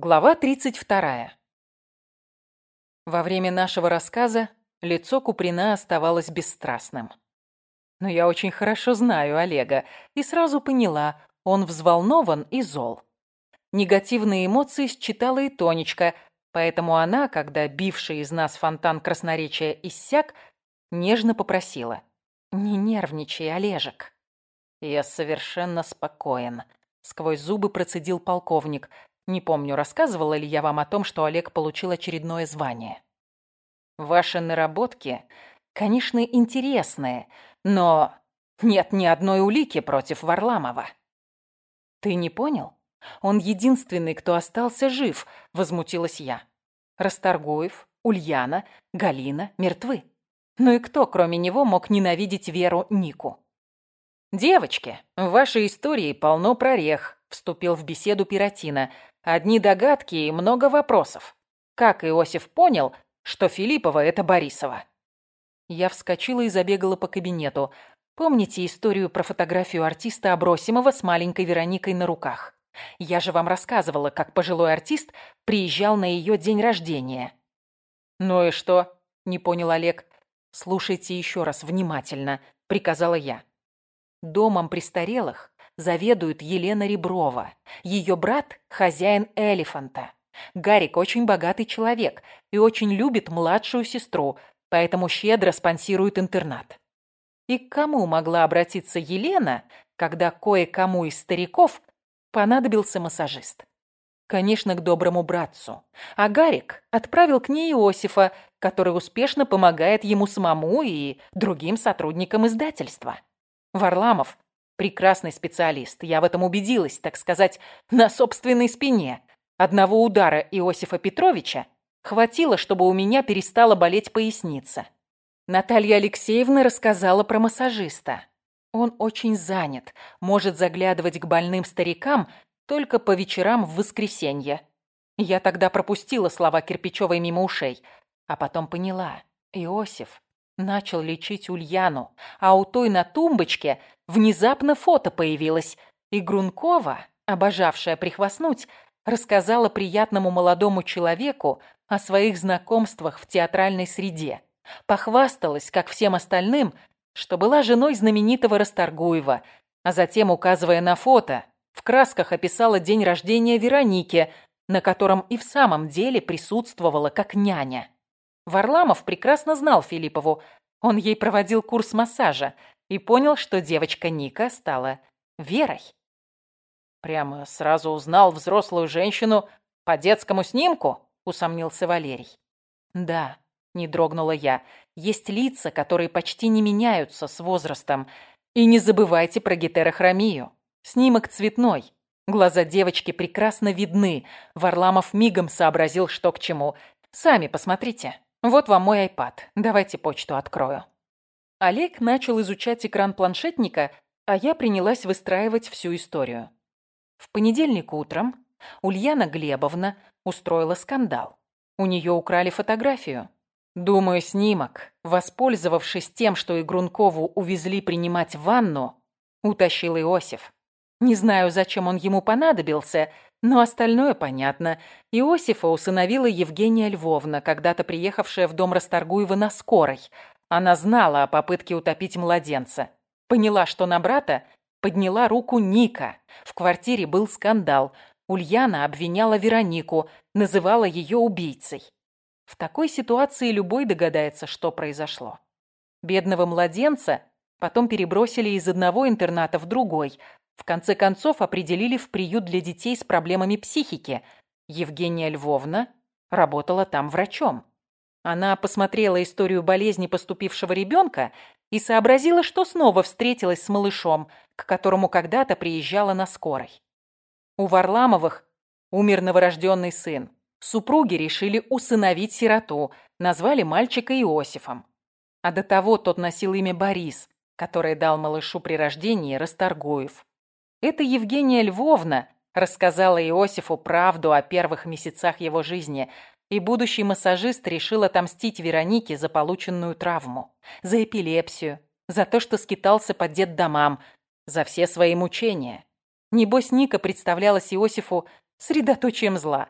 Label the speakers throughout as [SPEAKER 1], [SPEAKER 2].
[SPEAKER 1] Глава 32. Во время нашего рассказа лицо Куприна оставалось бесстрастным. Но я очень хорошо знаю Олега и сразу поняла, он взволнован и зол. Негативные эмоции считала и Тонечка, поэтому она, когда бивший из нас фонтан красноречия иссяк, нежно попросила. «Не нервничай, Олежек». «Я совершенно спокоен», — сквозь зубы процедил полковник — не помню, рассказывала ли я вам о том, что Олег получил очередное звание. Ваши наработки, конечно, интересные, но нет ни одной улики против Варламова. Ты не понял? Он единственный, кто остался жив, возмутилась я. Расторгуев, Ульяна, Галина мертвы. Ну и кто, кроме него, мог ненавидеть Веру Нику? «Девочки, в вашей истории полно прорех», — вступил в беседу Пиротина. Одни догадки и много вопросов. Как Иосиф понял, что Филиппова — это Борисова? Я вскочила и забегала по кабинету. Помните историю про фотографию артиста Абросимова с маленькой Вероникой на руках? Я же вам рассказывала, как пожилой артист приезжал на ее день рождения. «Ну и что?» — не понял Олег. «Слушайте еще раз внимательно», — приказала я. Домом престарелых заведует Елена Реброва. Ее брат – хозяин Элефанта. Гарик очень богатый человек и очень любит младшую сестру, поэтому щедро спонсирует интернат. И к кому могла обратиться Елена, когда кое-кому из стариков понадобился массажист? Конечно, к доброму братцу. А Гарик отправил к ней Иосифа, который успешно помогает ему самому и другим сотрудникам издательства. Варламов Прекрасный специалист. Я в этом убедилась, так сказать, на собственной спине. Одного удара Иосифа Петровича хватило, чтобы у меня перестала болеть поясница. Наталья Алексеевна рассказала про массажиста. Он очень занят, может заглядывать к больным старикам только по вечерам в воскресенье. Я тогда пропустила слова Кирпичевой мимо ушей, а потом поняла. Иосиф начал лечить Ульяну, а у той на тумбочке внезапно фото появилось, и Грункова, обожавшая прихвастнуть, рассказала приятному молодому человеку о своих знакомствах в театральной среде. Похвасталась, как всем остальным, что была женой знаменитого Расторгуева, а затем, указывая на фото, в красках описала день рождения Вероники, на котором и в самом деле присутствовала как няня. Варламов прекрасно знал Филиппову. Он ей проводил курс массажа и понял, что девочка Ника стала Верой. «Прямо сразу узнал взрослую женщину по детскому снимку?» — усомнился Валерий. «Да», — не дрогнула я, — «есть лица, которые почти не меняются с возрастом. И не забывайте про гетерохромию. Снимок цветной. Глаза девочки прекрасно видны. Варламов мигом сообразил, что к чему. Сами посмотрите». Вот вам мой iPad. Давайте почту открою. Олег начал изучать экран планшетника, а я принялась выстраивать всю историю. В понедельник утром Ульяна Глебовна устроила скандал. У нее украли фотографию. Думаю, снимок, воспользовавшись тем, что Игрункову увезли принимать ванну, утащил Иосиф. Не знаю, зачем он ему понадобился, но остальное понятно. Иосифа усыновила Евгения Львовна, когда-то приехавшая в дом Расторгуева на скорой. Она знала о попытке утопить младенца. Поняла, что на брата подняла руку Ника. В квартире был скандал. Ульяна обвиняла Веронику, называла ее убийцей. В такой ситуации любой догадается, что произошло. Бедного младенца потом перебросили из одного интерната в другой – в конце концов определили в приют для детей с проблемами психики. Евгения Львовна работала там врачом. Она посмотрела историю болезни поступившего ребенка и сообразила, что снова встретилась с малышом, к которому когда-то приезжала на скорой. У Варламовых умер новорожденный сын. Супруги решили усыновить сироту, назвали мальчика Иосифом. А до того тот носил имя Борис, которое дал малышу при рождении Расторгуев. Это Евгения Львовна рассказала Иосифу правду о первых месяцах его жизни, и будущий массажист решил отомстить Веронике за полученную травму, за эпилепсию, за то, что скитался по детдомам, за все свои мучения. Небось, Ника представлялась Иосифу средоточием зла.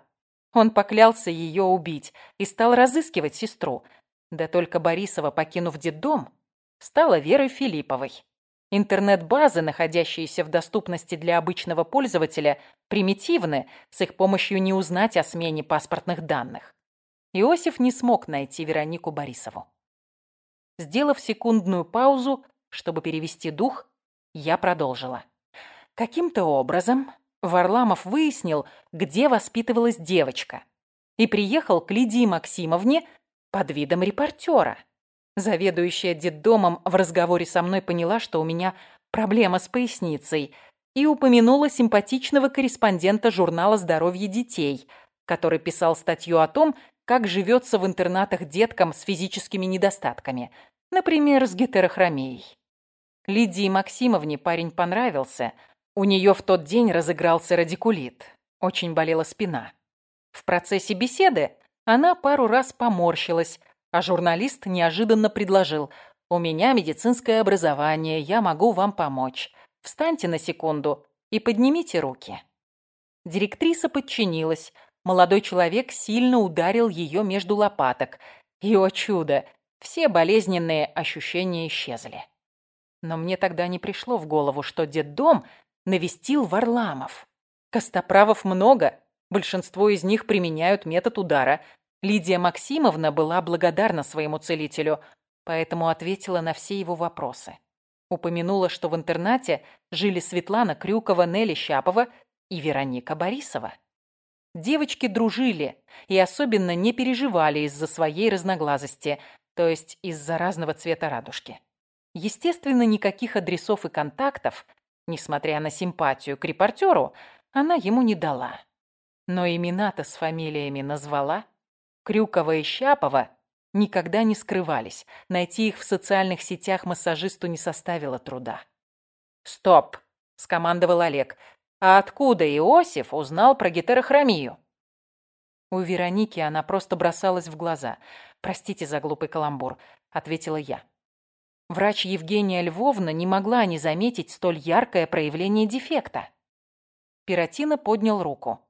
[SPEAKER 1] Он поклялся ее убить и стал разыскивать сестру. Да только Борисова, покинув детдом, стала Верой Филипповой. Интернет-базы, находящиеся в доступности для обычного пользователя, примитивны, с их помощью не узнать о смене паспортных данных. Иосиф не смог найти Веронику Борисову. Сделав секундную паузу, чтобы перевести дух, я продолжила. Каким-то образом Варламов выяснил, где воспитывалась девочка, и приехал к Лидии Максимовне под видом репортера. Заведующая детдомом в разговоре со мной поняла, что у меня проблема с поясницей, и упомянула симпатичного корреспондента журнала «Здоровье детей», который писал статью о том, как живется в интернатах деткам с физическими недостатками, например, с гетерохромией. Лидии Максимовне парень понравился. У нее в тот день разыгрался радикулит. Очень болела спина. В процессе беседы она пару раз поморщилась, а журналист неожиданно предложил «У меня медицинское образование, я могу вам помочь. Встаньте на секунду и поднимите руки». Директриса подчинилась. Молодой человек сильно ударил ее между лопаток. И, о чудо, все болезненные ощущения исчезли. Но мне тогда не пришло в голову, что детдом навестил Варламов. Костоправов много, большинство из них применяют метод удара, Лидия Максимовна была благодарна своему целителю, поэтому ответила на все его вопросы. Упомянула, что в интернате жили Светлана Крюкова, Нелли Щапова и Вероника Борисова. Девочки дружили и особенно не переживали из-за своей разноглазости, то есть из-за разного цвета радужки. Естественно, никаких адресов и контактов, несмотря на симпатию к репортеру, она ему не дала. Но имена-то с фамилиями назвала – Крюкова и Щапова никогда не скрывались. Найти их в социальных сетях массажисту не составило труда. «Стоп!» – скомандовал Олег. «А откуда Иосиф узнал про гетерохромию?» У Вероники она просто бросалась в глаза. «Простите за глупый каламбур», – ответила я. Врач Евгения Львовна не могла не заметить столь яркое проявление дефекта. Пиротина поднял руку.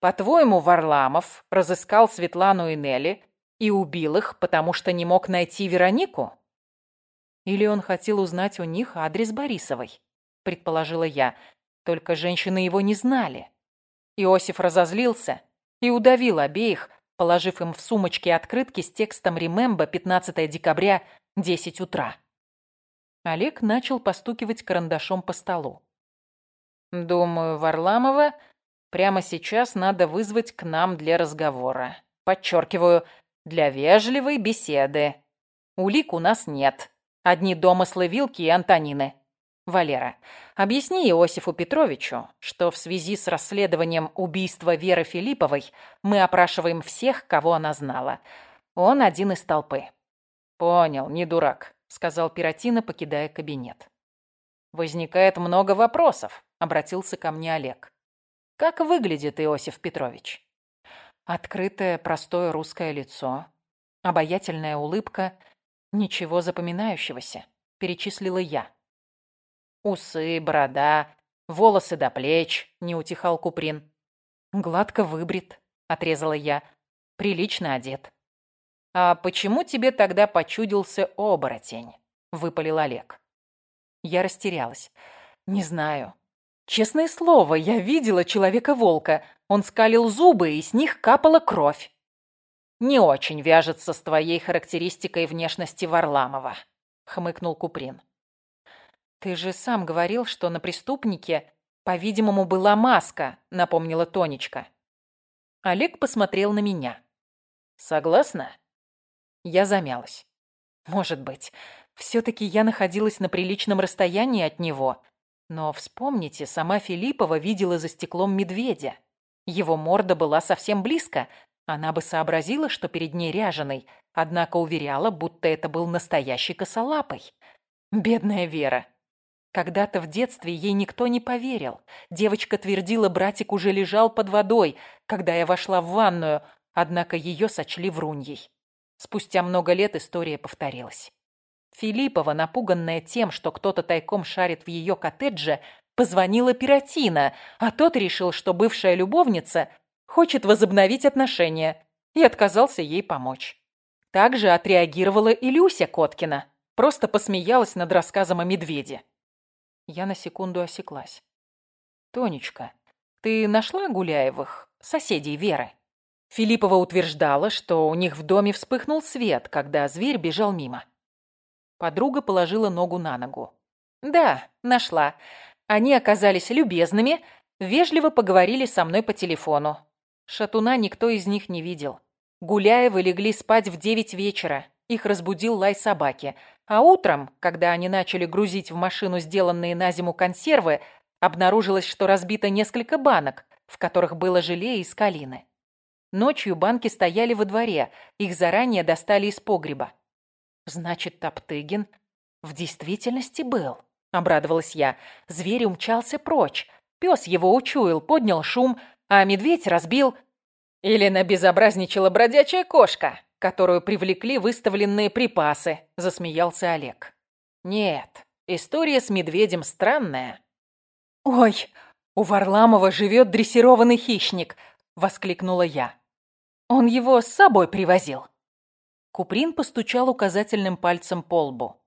[SPEAKER 1] По-твоему, Варламов разыскал Светлану и Нелли и убил их, потому что не мог найти Веронику? Или он хотел узнать у них адрес Борисовой, предположила я. Только женщины его не знали. Иосиф разозлился и удавил обеих, положив им в сумочки открытки с текстом «Ремембо, 15 декабря, 10 утра». Олег начал постукивать карандашом по столу. «Думаю, Варламова Прямо сейчас надо вызвать к нам для разговора. Подчеркиваю, для вежливой беседы. Улик у нас нет. Одни домыслы Вилки и Антонины. Валера, объясни Иосифу Петровичу, что в связи с расследованием убийства Веры Филипповой мы опрашиваем всех, кого она знала. Он один из толпы. Понял, не дурак, сказал Пиротина, покидая кабинет. Возникает много вопросов, обратился ко мне Олег. Как выглядит Иосиф Петрович? Открытое, простое русское лицо, обаятельная улыбка, ничего запоминающегося, перечислила я. Усы, борода, волосы до плеч, не утихал Куприн. Гладко выбрит, отрезала я, прилично одет. «А почему тебе тогда почудился оборотень?» — выпалил Олег. Я растерялась. «Не знаю. Честное слово, я видела Человека-волка. Он скалил зубы, и с них капала кровь. «Не очень вяжется с твоей характеристикой внешности Варламова», — хмыкнул Куприн. «Ты же сам говорил, что на преступнике, по-видимому, была маска», — напомнила Тонечка. Олег посмотрел на меня. «Согласна?» Я замялась. «Может быть. Все-таки я находилась на приличном расстоянии от него, но вспомните, сама Филиппова видела за стеклом медведя. Его морда была совсем близко. Она бы сообразила, что перед ней ряженый, однако уверяла, будто это был настоящий косолапый. Бедная Вера. Когда-то в детстве ей никто не поверил. Девочка твердила, братик уже лежал под водой, когда я вошла в ванную, однако ее сочли вруньей. Спустя много лет история повторилась. Филиппова, напуганная тем, что кто-то тайком шарит в ее коттедже, позвонила Пиротина, а тот решил, что бывшая любовница хочет возобновить отношения и отказался ей помочь. Также отреагировала и Люся Коткина, просто посмеялась над рассказом о медведе. Я на секунду осеклась. «Тонечка, ты нашла Гуляевых, соседей Веры?» Филиппова утверждала, что у них в доме вспыхнул свет, когда зверь бежал мимо. Подруга положила ногу на ногу. «Да, нашла. Они оказались любезными, вежливо поговорили со мной по телефону. Шатуна никто из них не видел. Гуляевы легли спать в девять вечера. Их разбудил лай собаки. А утром, когда они начали грузить в машину сделанные на зиму консервы, обнаружилось, что разбито несколько банок, в которых было желе из калины. Ночью банки стояли во дворе, их заранее достали из погреба. Значит, Топтыгин в действительности был. — обрадовалась я. Зверь умчался прочь. Пес его учуял, поднял шум, а медведь разбил... Или набезобразничала бродячая кошка, которую привлекли выставленные припасы, засмеялся Олег. Нет, история с медведем странная. Ой, у Варламова живет дрессированный хищник, воскликнула я. Он его с собой привозил. Куприн постучал указательным пальцем по лбу.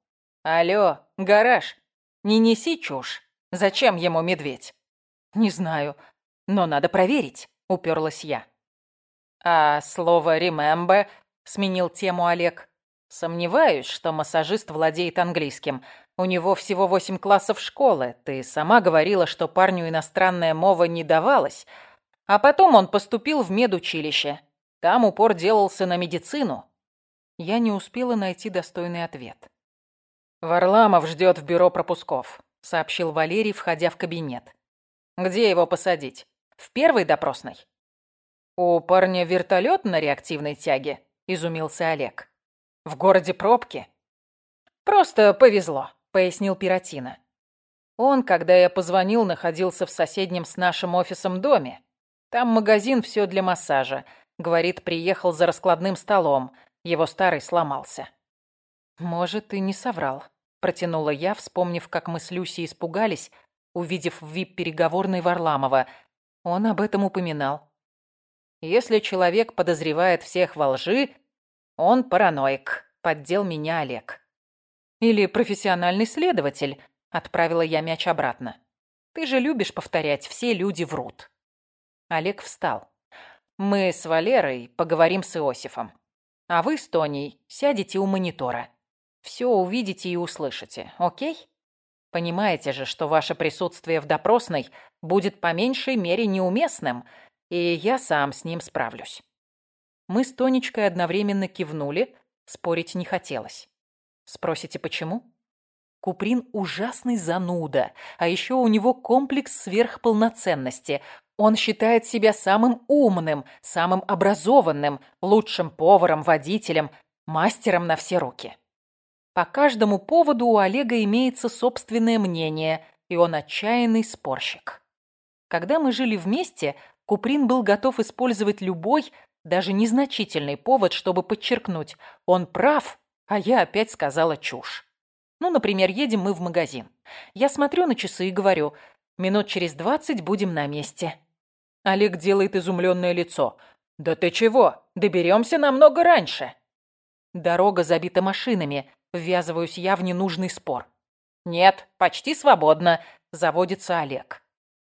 [SPEAKER 1] «Алло, гараж, не неси чушь. Зачем ему медведь? Не знаю, но надо проверить, уперлась я. А слово «remember» сменил тему Олег. Сомневаюсь, что массажист владеет английским. У него всего восемь классов школы. Ты сама говорила, что парню иностранная мова не давалась. А потом он поступил в медучилище. Там упор делался на медицину. Я не успела найти достойный ответ. «Варламов ждет в бюро пропусков», — сообщил Валерий, входя в кабинет. «Где его посадить? В первой допросной?» «У парня вертолет на реактивной тяге», — изумился Олег. «В городе пробки?» «Просто повезло», — пояснил Пиротина. «Он, когда я позвонил, находился в соседнем с нашим офисом доме. Там магазин «Все для массажа». Говорит, приехал за раскладным столом. Его старый сломался». «Может, и не соврал», Протянула я, вспомнив, как мы с Люси испугались, увидев в вип-переговорной Варламова. Он об этом упоминал. Если человек подозревает всех во лжи, он параноик, поддел меня Олег. Или профессиональный следователь, отправила я мяч обратно. Ты же любишь повторять, все люди врут. Олег встал. Мы с Валерой поговорим с Иосифом. А вы с Тоней сядете у монитора. Все увидите и услышите, окей? Понимаете же, что ваше присутствие в допросной будет по меньшей мере неуместным, и я сам с ним справлюсь. Мы с Тонечкой одновременно кивнули, спорить не хотелось. Спросите, почему? Куприн ужасный зануда, а еще у него комплекс сверхполноценности. Он считает себя самым умным, самым образованным, лучшим поваром, водителем, мастером на все руки. По каждому поводу у Олега имеется собственное мнение, и он отчаянный спорщик. Когда мы жили вместе, Куприн был готов использовать любой, даже незначительный повод, чтобы подчеркнуть, он прав, а я опять сказала чушь. Ну, например, едем мы в магазин. Я смотрю на часы и говорю, минут через двадцать будем на месте. Олег делает изумленное лицо. «Да ты чего? Доберемся намного раньше». Дорога забита машинами. Ввязываюсь я в ненужный спор. «Нет, почти свободно», — заводится Олег.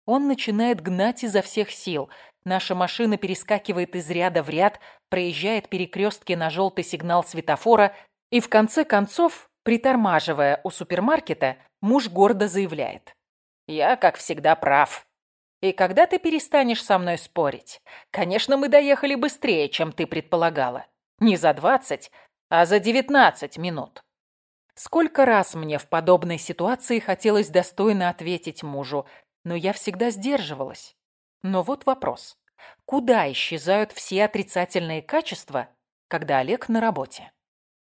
[SPEAKER 1] Он начинает гнать изо всех сил. Наша машина перескакивает из ряда в ряд, проезжает перекрестки на желтый сигнал светофора и, в конце концов, притормаживая у супермаркета, муж гордо заявляет. «Я, как всегда, прав. И когда ты перестанешь со мной спорить? Конечно, мы доехали быстрее, чем ты предполагала. Не за двадцать, а за девятнадцать минут». Сколько раз мне в подобной ситуации хотелось достойно ответить мужу, но я всегда сдерживалась. Но вот вопрос. Куда исчезают все отрицательные качества, когда Олег на работе?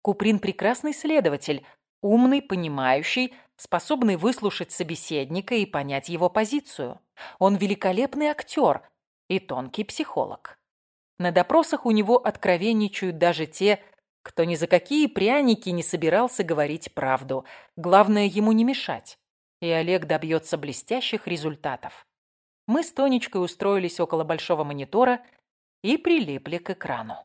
[SPEAKER 1] Куприн прекрасный следователь, умный, понимающий, способный выслушать собеседника и понять его позицию. Он великолепный актер и тонкий психолог. На допросах у него откровенничают даже те, кто ни за какие пряники не собирался говорить правду. Главное, ему не мешать. И Олег добьется блестящих результатов. мы с Тонечкой устроились около большого монитора и прилипли к экрану.